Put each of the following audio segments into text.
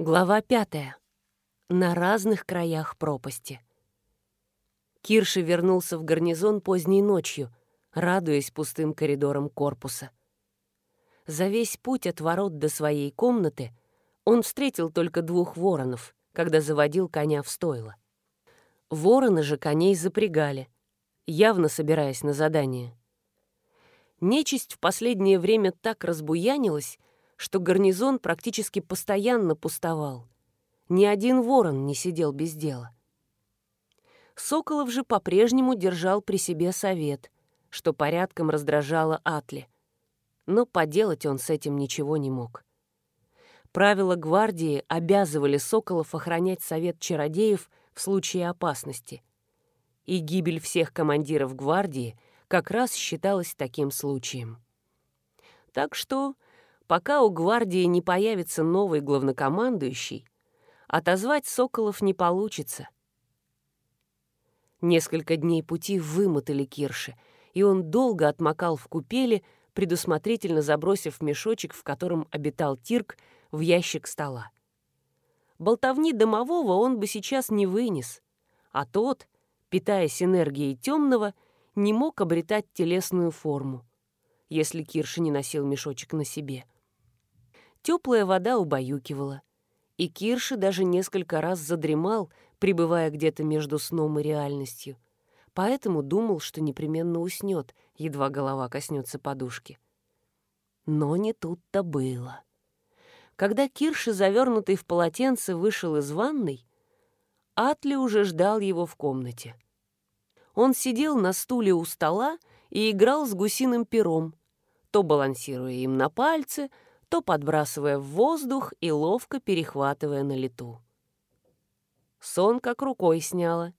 Глава пятая. На разных краях пропасти. Кирши вернулся в гарнизон поздней ночью, радуясь пустым коридорам корпуса. За весь путь от ворот до своей комнаты он встретил только двух воронов, когда заводил коня в стойло. Вороны же коней запрягали, явно собираясь на задание. Нечисть в последнее время так разбуянилась, что гарнизон практически постоянно пустовал. Ни один ворон не сидел без дела. Соколов же по-прежнему держал при себе совет, что порядком раздражало Атли. Но поделать он с этим ничего не мог. Правила гвардии обязывали Соколов охранять совет чародеев в случае опасности. И гибель всех командиров гвардии как раз считалась таким случаем. Так что пока у гвардии не появится новый главнокомандующий, отозвать Соколов не получится. Несколько дней пути вымотали Кирши, и он долго отмокал в купели, предусмотрительно забросив мешочек, в котором обитал Тирк, в ящик стола. Болтовни домового он бы сейчас не вынес, а тот, питаясь энергией темного, не мог обретать телесную форму, если Кирши не носил мешочек на себе. — Теплая вода убаюкивала. И Кирши даже несколько раз задремал, пребывая где-то между сном и реальностью. Поэтому думал, что непременно уснет, едва голова коснется подушки. Но не тут-то было. Когда Кирши, завернутый в полотенце, вышел из ванной, Атли уже ждал его в комнате. Он сидел на стуле у стола и играл с гусиным пером, то балансируя им на пальце, то подбрасывая в воздух и ловко перехватывая на лету. Сон как рукой сняла,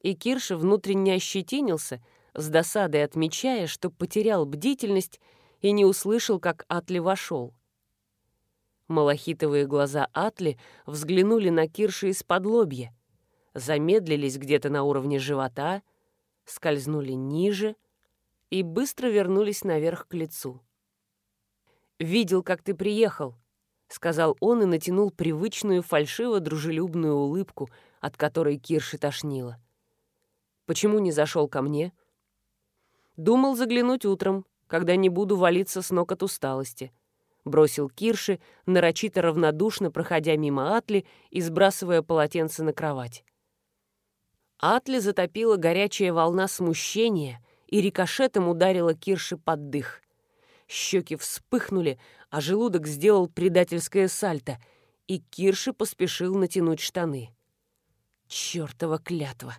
и Кирша внутренне ощетинился, с досадой отмечая, что потерял бдительность и не услышал, как Атли вошел. Малахитовые глаза Атли взглянули на Кирша из-под лобья, замедлились где-то на уровне живота, скользнули ниже и быстро вернулись наверх к лицу видел, как ты приехал», — сказал он и натянул привычную фальшиво-дружелюбную улыбку, от которой Кирши тошнило. «Почему не зашел ко мне?» «Думал заглянуть утром, когда не буду валиться с ног от усталости», — бросил Кирши, нарочито равнодушно проходя мимо Атли и сбрасывая полотенце на кровать. Атли затопила горячая волна смущения и рикошетом ударила Кирши под дых. Щеки вспыхнули, а желудок сделал предательское сальто, и Кирши поспешил натянуть штаны. Чёртова клятва!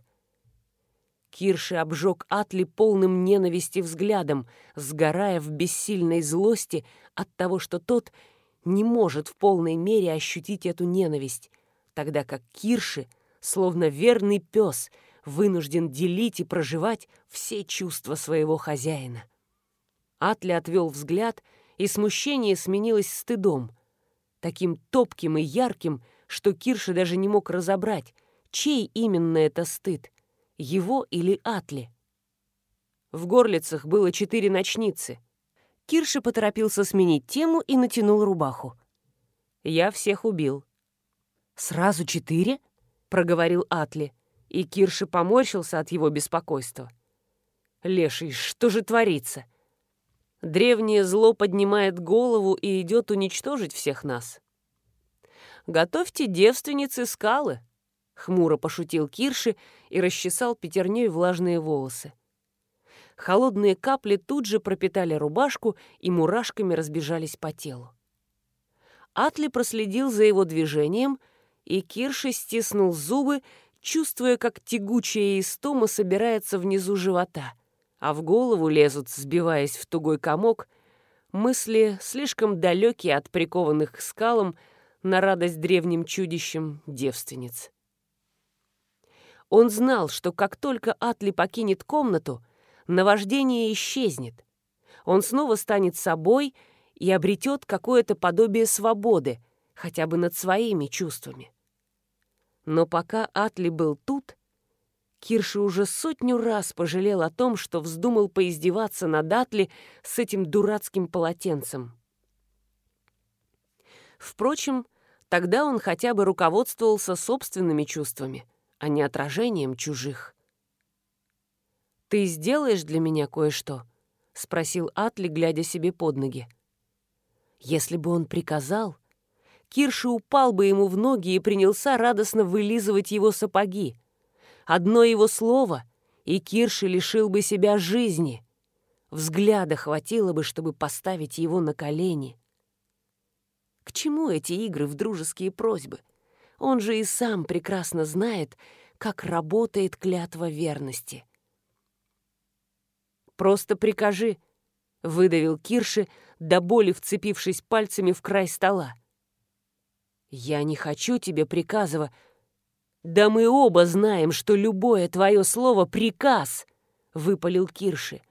Кирши обжег Атли полным ненависти взглядом, сгорая в бессильной злости от того, что тот не может в полной мере ощутить эту ненависть, тогда как Кирши, словно верный пес, вынужден делить и проживать все чувства своего хозяина. Атли отвел взгляд, и смущение сменилось стыдом. Таким топким и ярким, что Кирша даже не мог разобрать, чей именно это стыд, его или Атли. В горлицах было четыре ночницы. Кирша поторопился сменить тему и натянул рубаху. «Я всех убил». «Сразу четыре?» — проговорил Атли, и Кирша поморщился от его беспокойства. «Леший, что же творится? Древнее зло поднимает голову и идет уничтожить всех нас. «Готовьте девственницы скалы», — хмуро пошутил Кирши и расчесал пятерней влажные волосы. Холодные капли тут же пропитали рубашку и мурашками разбежались по телу. Атли проследил за его движением, и Кирши стиснул зубы, чувствуя, как тягучая истома собирается внизу живота — а в голову лезут, сбиваясь в тугой комок, мысли, слишком далекие от прикованных к скалам на радость древним чудищам девственниц. Он знал, что как только Атли покинет комнату, наваждение исчезнет. Он снова станет собой и обретет какое-то подобие свободы, хотя бы над своими чувствами. Но пока Атли был тут, Кирши уже сотню раз пожалел о том, что вздумал поиздеваться над Атли с этим дурацким полотенцем. Впрочем, Тогда он хотя бы руководствовался собственными чувствами, а не отражением чужих. «Ты сделаешь для меня кое-что?» — спросил Атли, глядя себе под ноги. Если бы он приказал, Кирши упал бы ему в ноги и принялся радостно вылизывать его сапоги. Одно его слово, и Кирши лишил бы себя жизни. Взгляда хватило бы, чтобы поставить его на колени. К чему эти игры в дружеские просьбы? Он же и сам прекрасно знает, как работает клятва верности. «Просто прикажи», — выдавил Кирши, до боли вцепившись пальцами в край стола. «Я не хочу тебе приказова. Да мы оба знаем, что любое твое слово — приказ», — выпалил Кирши.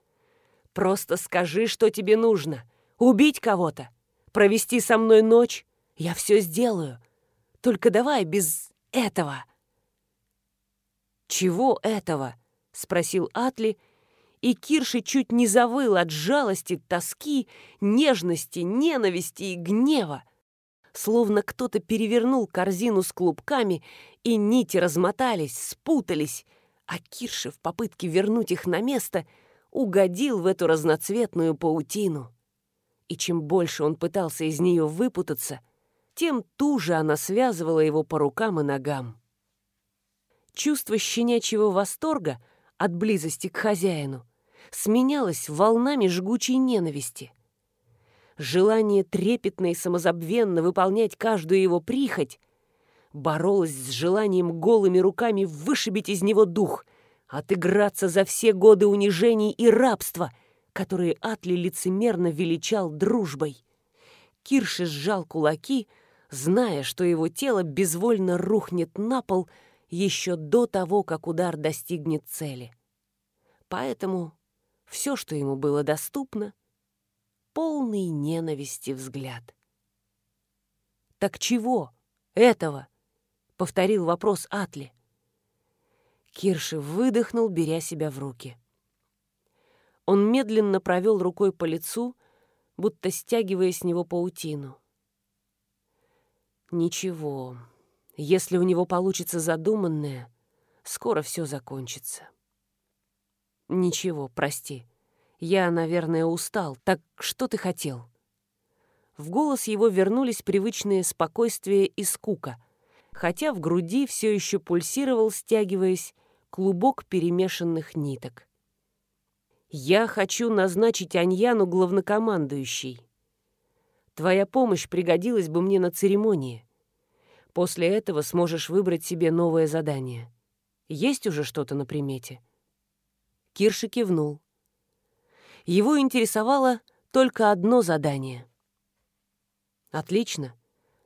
«Просто скажи, что тебе нужно. Убить кого-то? Провести со мной ночь? Я все сделаю. Только давай без этого». «Чего этого?» — спросил Атли, — и Кирши чуть не завыл от жалости, тоски, нежности, ненависти и гнева. Словно кто-то перевернул корзину с клубками, и нити размотались, спутались, а Кирши в попытке вернуть их на место угодил в эту разноцветную паутину. И чем больше он пытался из нее выпутаться, тем туже она связывала его по рукам и ногам. Чувство щенячьего восторга от близости к хозяину сменялось волнами жгучей ненависти. Желание трепетно и самозабвенно выполнять каждую его прихоть боролось с желанием голыми руками вышибить из него дух, отыграться за все годы унижений и рабства, которые Атли лицемерно величал дружбой. Кирши сжал кулаки, зная, что его тело безвольно рухнет на пол еще до того, как удар достигнет цели. Поэтому все, что ему было доступно, полный ненависти взгляд. «Так чего? Этого?» — повторил вопрос Атли. Кирши выдохнул, беря себя в руки. Он медленно провел рукой по лицу, будто стягивая с него паутину. Ничего, если у него получится задуманное, скоро все закончится. «Ничего, прости. Я, наверное, устал. Так что ты хотел?» В голос его вернулись привычные спокойствие и скука, хотя в груди все еще пульсировал, стягиваясь, клубок перемешанных ниток. «Я хочу назначить Аньяну главнокомандующей. Твоя помощь пригодилась бы мне на церемонии. После этого сможешь выбрать себе новое задание. Есть уже что-то на примете?» Кирши кивнул. Его интересовало только одно задание. «Отлично.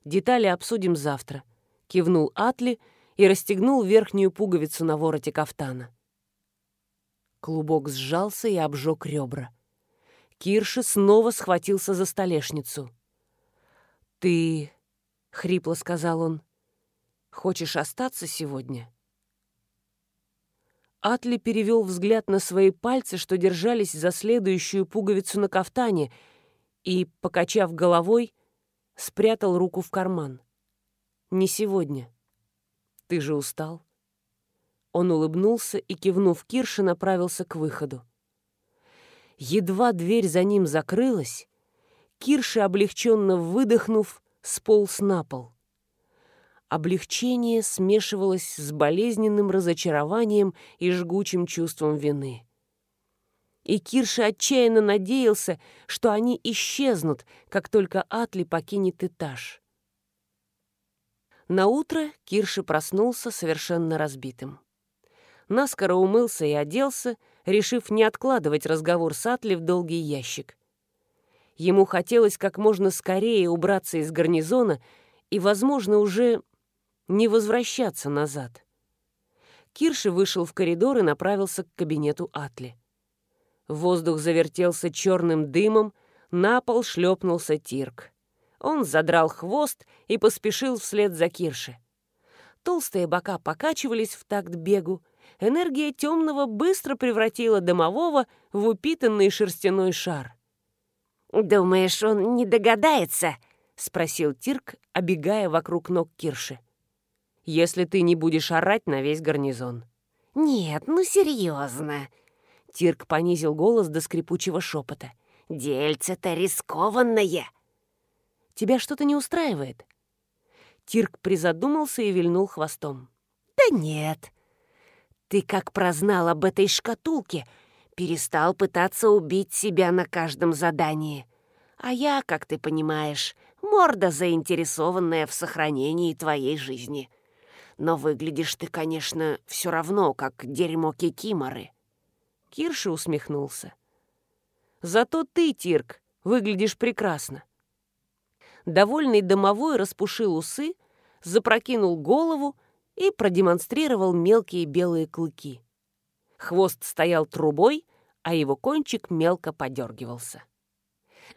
Детали обсудим завтра», — кивнул Атли и расстегнул верхнюю пуговицу на вороте кафтана. Клубок сжался и обжег ребра. Кирши снова схватился за столешницу. «Ты...» — хрипло сказал он. «Хочешь остаться сегодня?» Атли перевел взгляд на свои пальцы, что держались за следующую пуговицу на кафтане, и, покачав головой, спрятал руку в карман. «Не сегодня. Ты же устал». Он улыбнулся и, кивнув Кирше, направился к выходу. Едва дверь за ним закрылась, Кирша, облегченно выдохнув, сполз на пол облегчение смешивалось с болезненным разочарованием и жгучим чувством вины. И Кирша отчаянно надеялся, что они исчезнут, как только Атли покинет этаж. На утро Кирши проснулся совершенно разбитым. Наскоро умылся и оделся, решив не откладывать разговор с Атли в долгий ящик. Ему хотелось как можно скорее убраться из гарнизона и, возможно, уже не возвращаться назад. Кирши вышел в коридор и направился к кабинету Атли. Воздух завертелся черным дымом, на пол шлепнулся Тирк. Он задрал хвост и поспешил вслед за Кирши. Толстые бока покачивались в такт бегу. Энергия темного быстро превратила домового в упитанный шерстяной шар. «Думаешь, он не догадается?» — спросил Тирк, обегая вокруг ног Кирши. «Если ты не будешь орать на весь гарнизон». «Нет, ну серьезно!» Тирк понизил голос до скрипучего шепота. «Дельце-то рискованное!» «Тебя что-то не устраивает?» Тирк призадумался и вильнул хвостом. «Да нет. Ты как прознал об этой шкатулке, перестал пытаться убить себя на каждом задании. А я, как ты понимаешь, морда, заинтересованная в сохранении твоей жизни. Но выглядишь ты, конечно, все равно, как дерьмо кикиморы». Кирша усмехнулся. «Зато ты, Тирк, выглядишь прекрасно». Довольный домовой распушил усы, запрокинул голову и продемонстрировал мелкие белые клыки. Хвост стоял трубой, а его кончик мелко подергивался.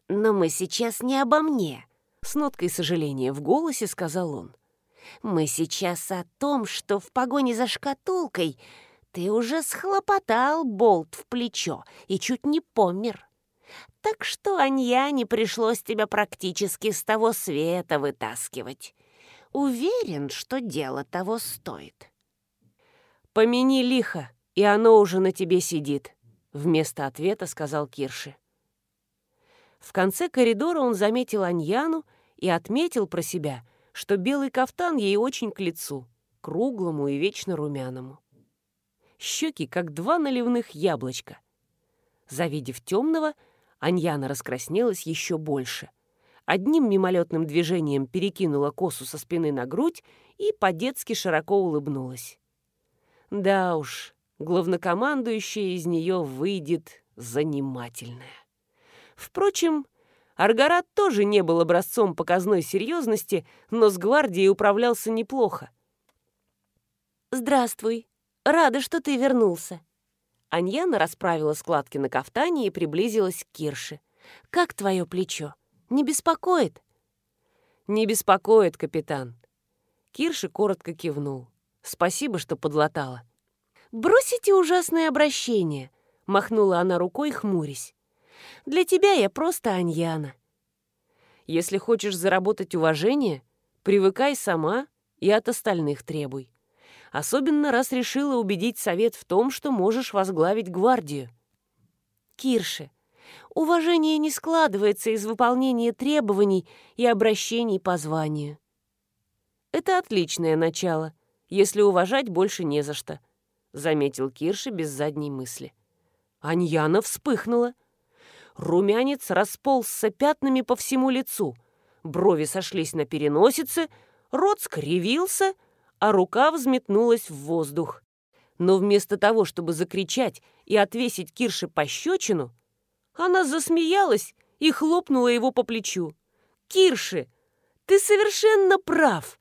«Но мы сейчас не обо мне», — с ноткой сожаления в голосе сказал он. «Мы сейчас о том, что в погоне за шкатулкой ты уже схлопотал болт в плечо и чуть не помер. Так что Аньяне пришлось тебя практически с того света вытаскивать. Уверен, что дело того стоит». «Помяни лихо, и оно уже на тебе сидит», — вместо ответа сказал Кирши. В конце коридора он заметил Аньяну и отметил про себя, что белый кафтан ей очень к лицу, круглому и вечно румяному. Щеки, как два наливных яблочка. Завидев темного, Аньяна раскраснелась еще больше. Одним мимолетным движением перекинула косу со спины на грудь и по-детски широко улыбнулась. Да уж, главнокомандующая из нее выйдет занимательная. Впрочем, Аргарат тоже не был образцом показной серьезности, но с гвардией управлялся неплохо. «Здравствуй. Рада, что ты вернулся». Аньяна расправила складки на кафтане и приблизилась к Кирше. «Как твое плечо? Не беспокоит?» «Не беспокоит, капитан». Кирши коротко кивнул. «Спасибо, что подлатала». «Бросите ужасное обращение», — махнула она рукой, хмурясь. Для тебя я просто Аньяна. Если хочешь заработать уважение, привыкай сама и от остальных требуй. Особенно раз решила убедить совет в том, что можешь возглавить гвардию. Кирше, уважение не складывается из выполнения требований и обращений по званию. Это отличное начало, если уважать больше не за что, заметил Кирша без задней мысли. Аньяна вспыхнула. Румянец расползся пятнами по всему лицу. Брови сошлись на переносице, рот скривился, а рука взметнулась в воздух. Но вместо того, чтобы закричать и отвесить Кирше пощечину, она засмеялась и хлопнула его по плечу. «Кирши, ты совершенно прав!»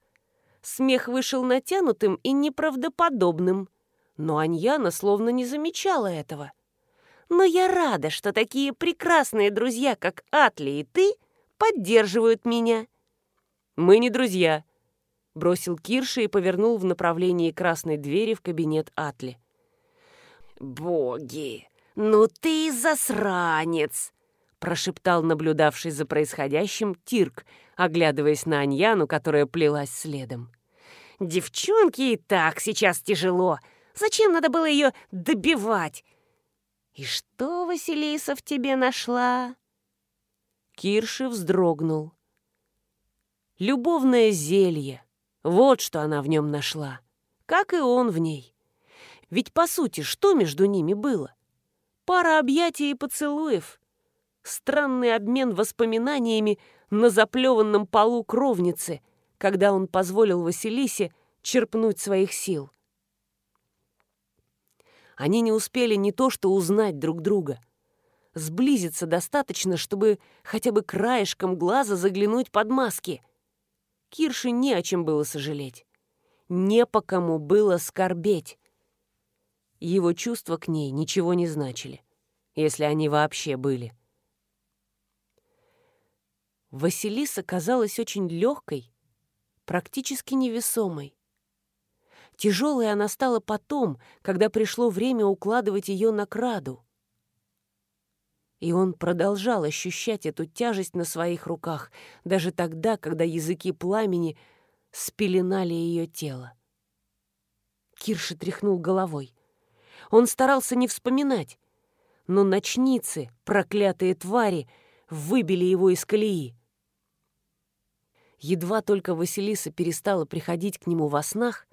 Смех вышел натянутым и неправдоподобным, но Аньяна словно не замечала этого но я рада, что такие прекрасные друзья, как Атли и ты, поддерживают меня». «Мы не друзья», — бросил Кирша и повернул в направлении красной двери в кабинет Атли. «Боги, ну ты засранец!» — прошептал наблюдавший за происходящим Тирк, оглядываясь на Аньяну, которая плелась следом. «Девчонке и так сейчас тяжело. Зачем надо было ее добивать? «И что Василиса в тебе нашла?» Кирши вздрогнул. Любовное зелье. Вот что она в нем нашла. Как и он в ней. Ведь, по сути, что между ними было? Пара объятий и поцелуев. Странный обмен воспоминаниями на заплеванном полу кровницы, когда он позволил Василисе черпнуть своих сил. Они не успели не то что узнать друг друга. Сблизиться достаточно, чтобы хотя бы краешком глаза заглянуть под маски. Кирше не о чем было сожалеть. Не по кому было скорбеть. Его чувства к ней ничего не значили, если они вообще были. Василиса казалась очень легкой, практически невесомой. Тяжелой она стала потом, когда пришло время укладывать ее на краду. И он продолжал ощущать эту тяжесть на своих руках, даже тогда, когда языки пламени спеленали ее тело. Кирша тряхнул головой. Он старался не вспоминать, но ночницы, проклятые твари, выбили его из колеи. Едва только Василиса перестала приходить к нему во снах,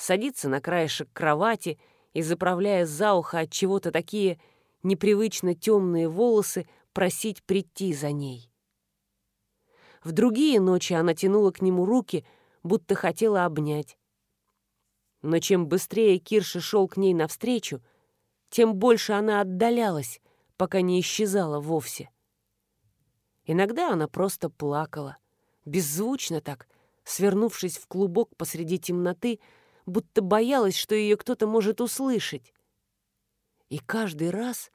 садиться на краешек кровати и, заправляя за ухо от чего-то такие непривычно темные волосы, просить прийти за ней. В другие ночи она тянула к нему руки, будто хотела обнять. Но чем быстрее Кирша шел к ней навстречу, тем больше она отдалялась, пока не исчезала вовсе. Иногда она просто плакала, беззвучно так, свернувшись в клубок посреди темноты, будто боялась, что ее кто-то может услышать. И каждый раз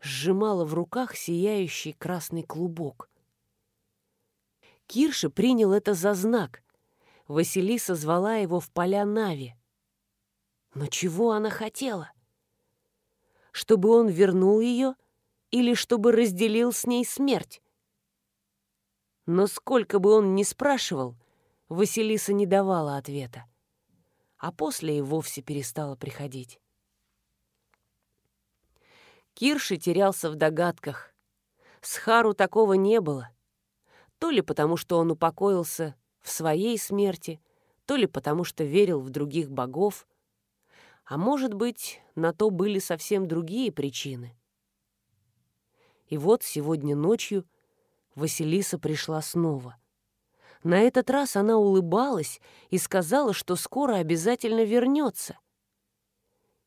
сжимала в руках сияющий красный клубок. Кирша принял это за знак. Василиса звала его в поля Нави. Но чего она хотела? Чтобы он вернул ее или чтобы разделил с ней смерть? Но сколько бы он ни спрашивал, Василиса не давала ответа, а после и вовсе перестала приходить. Кирши терялся в догадках. С Хару такого не было. То ли потому, что он упокоился в своей смерти, то ли потому, что верил в других богов — а может быть, на то были совсем другие причины. И вот сегодня ночью Василиса пришла снова. На этот раз она улыбалась и сказала, что скоро обязательно вернется.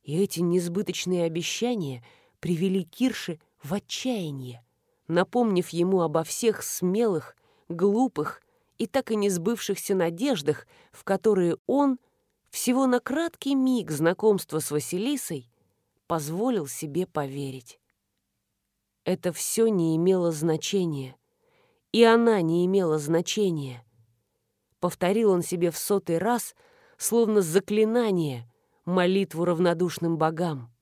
И эти несбыточные обещания привели Кирши в отчаяние, напомнив ему обо всех смелых, глупых и так и не сбывшихся надеждах, в которые он — всего на краткий миг знакомства с Василисой позволил себе поверить. Это все не имело значения, и она не имела значения. Повторил он себе в сотый раз, словно заклинание, молитву равнодушным богам.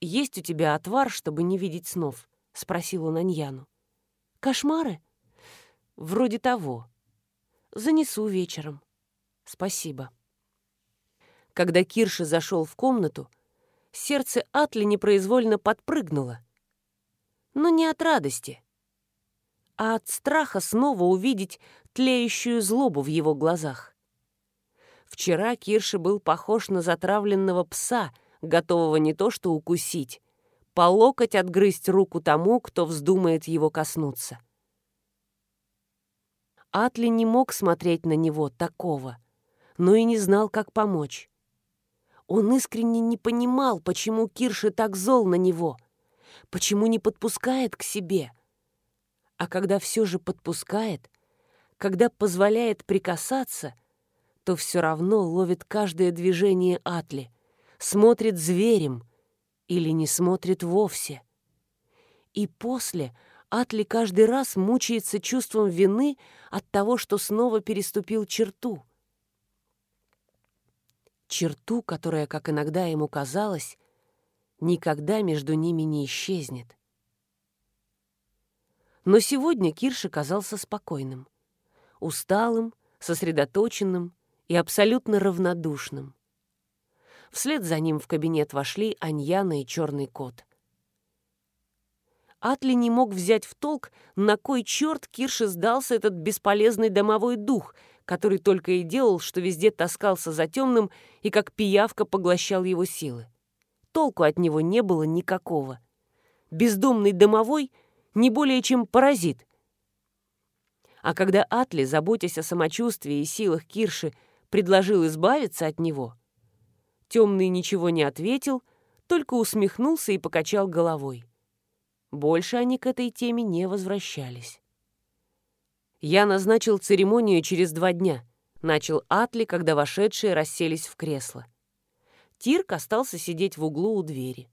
«Есть у тебя отвар, чтобы не видеть снов?» — спросил он Аньяну. «Кошмары?» «Вроде того. Занесу вечером. Спасибо». Когда Кирша зашел в комнату, сердце Атли непроизвольно подпрыгнуло. Но не от радости, а от страха снова увидеть тлеющую злобу в его глазах. Вчера Кирша был похож на затравленного пса, готового не то что укусить, по локоть отгрызть руку тому, кто вздумает его коснуться. Атли не мог смотреть на него такого, но и не знал, как помочь. Он искренне не понимал, почему Кирши так зол на него, почему не подпускает к себе. А когда все же подпускает, когда позволяет прикасаться, то все равно ловит каждое движение Атли, смотрит зверем или не смотрит вовсе. И после Атли каждый раз мучается чувством вины от того, что снова переступил черту — черту, которая, как иногда ему казалось, никогда между ними не исчезнет. Но сегодня Кирш оказался спокойным, усталым, сосредоточенным и абсолютно равнодушным. Вслед за ним в кабинет вошли Аньяна и черный кот. Атли не мог взять в толк, на кой черт Кирше сдался этот бесполезный домовой дух, который только и делал, что везде таскался за темным и как пиявка поглощал его силы. Толку от него не было никакого. Бездомный домовой не более чем паразит. А когда Атли, заботясь о самочувствии и силах Кирши, предложил избавиться от него, темный ничего не ответил, только усмехнулся и покачал головой. Больше они к этой теме не возвращались. «Я назначил церемонию через два дня», — начал Атли, когда вошедшие расселись в кресло. Тирк остался сидеть в углу у двери.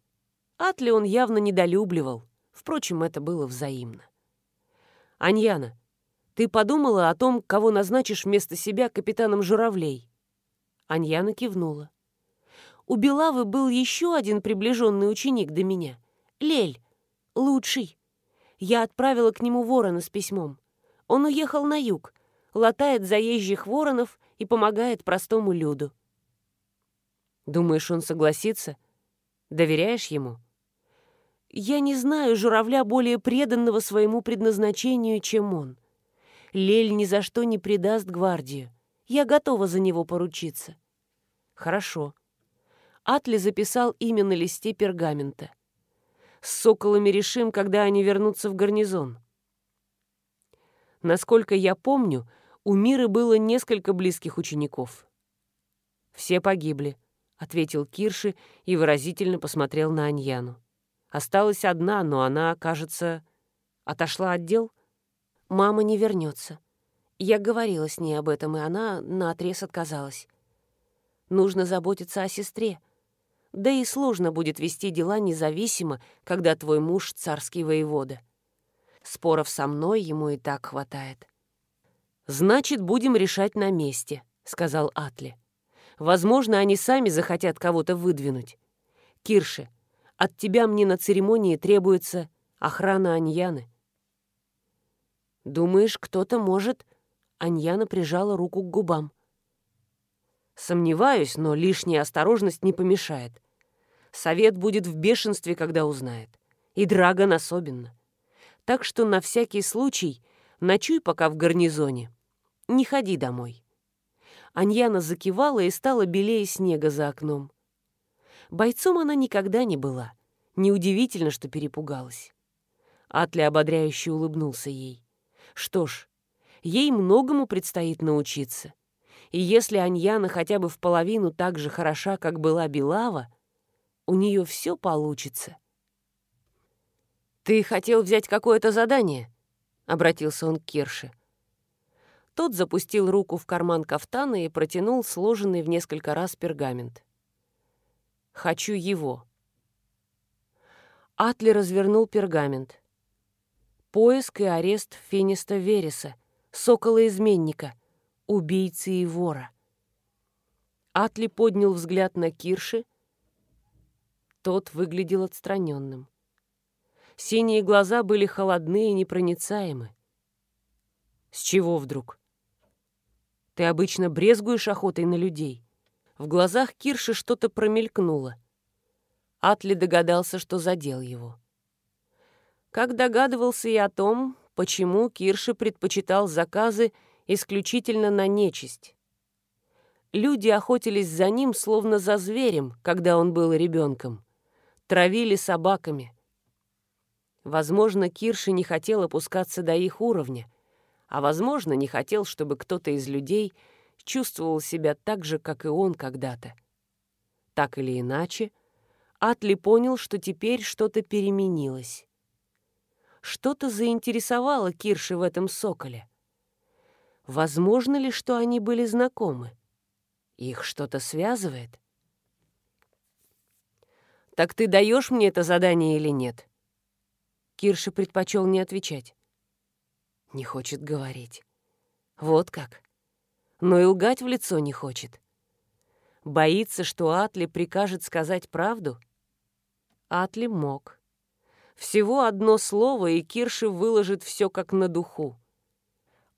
Атли он явно недолюбливал, впрочем, это было взаимно. «Аньяна, ты подумала о том, кого назначишь вместо себя капитаном журавлей?» Аньяна кивнула. «У Белавы был еще один приближенный ученик до меня — Лель. Лучший. Я отправила к нему ворона с письмом. Он уехал на юг, латает заезжих воронов и помогает простому люду. Думаешь, он согласится? Доверяешь ему? Я не знаю журавля более преданного своему предназначению, чем он. Лель ни за что не предаст гвардию. Я готова за него поручиться. Хорошо. Атли записал имя на листе пергамента. С соколами решим, когда они вернутся в гарнизон. Насколько я помню, у Миры было несколько близких учеников. Все погибли. — ответил Кирши и выразительно посмотрел на Аньяну. «Осталась одна, но она, кажется, отошла от дел?» «Мама не вернется. Я говорила с ней об этом, и она наотрез отказалась. Нужно заботиться о сестре. Да и сложно будет вести дела независимо, когда твой муж — царский воевода. Споров со мной ему и так хватает». «Значит, будем решать на месте», — сказал Атли. Возможно, они сами захотят кого-то выдвинуть. Кирше, от тебя мне на церемонии требуется охрана Аньяны. Думаешь, кто-то может? Аньяна прижала руку к губам. Сомневаюсь, но лишняя осторожность не помешает. Совет будет в бешенстве, когда узнает. И Драгон особенно. Так что на всякий случай ночуй пока в гарнизоне. Не ходи домой. Аньяна закивала и стала белее снега за окном. Бойцом она никогда не была. Неудивительно, что перепугалась. Атли ободряюще улыбнулся ей. Что ж, ей многому предстоит научиться. И если Аньяна хотя бы в половину так же хороша, как была Белава, у нее все получится. «Ты хотел взять какое-то задание?» — обратился он к Кирше. Тот запустил руку в карман кафтана и протянул сложенный в несколько раз пергамент. «Хочу его». Атли развернул пергамент. Поиск и арест Фениста Вереса, сокола-изменника, убийцы и вора. Атли поднял взгляд на Кирши. Тот выглядел отстраненным. Синие глаза были холодны и непроницаемы. С чего вдруг? Ты обычно брезгуешь охотой на людей. В глазах Кирши что-то промелькнуло. Атли догадался, что задел его. Как догадывался и о том, почему Кирши предпочитал заказы исключительно на нечисть. Люди охотились за ним, словно за зверем, когда он был ребенком. Травили собаками. Возможно, Кирши не хотел опускаться до их уровня, а, возможно, не хотел, чтобы кто-то из людей чувствовал себя так же, как и он когда-то. Так или иначе, Атли понял, что теперь что-то переменилось. Что-то заинтересовало Кирши в этом соколе. Возможно ли, что они были знакомы? Их что-то связывает? «Так ты даешь мне это задание или нет?» Кирша предпочел не отвечать. Не хочет говорить. Вот как. Но и лгать в лицо не хочет. Боится, что Атли прикажет сказать правду? Атли мог. Всего одно слово, и Кирши выложит все как на духу.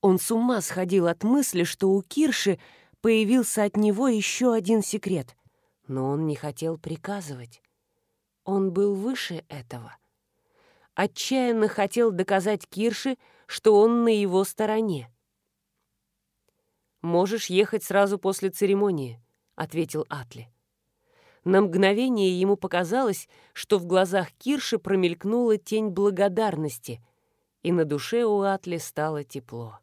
Он с ума сходил от мысли, что у Кирши появился от него еще один секрет. Но он не хотел приказывать. Он был выше этого. Отчаянно хотел доказать Кирше, что он на его стороне. «Можешь ехать сразу после церемонии», — ответил Атли. На мгновение ему показалось, что в глазах Кирши промелькнула тень благодарности, и на душе у Атли стало тепло.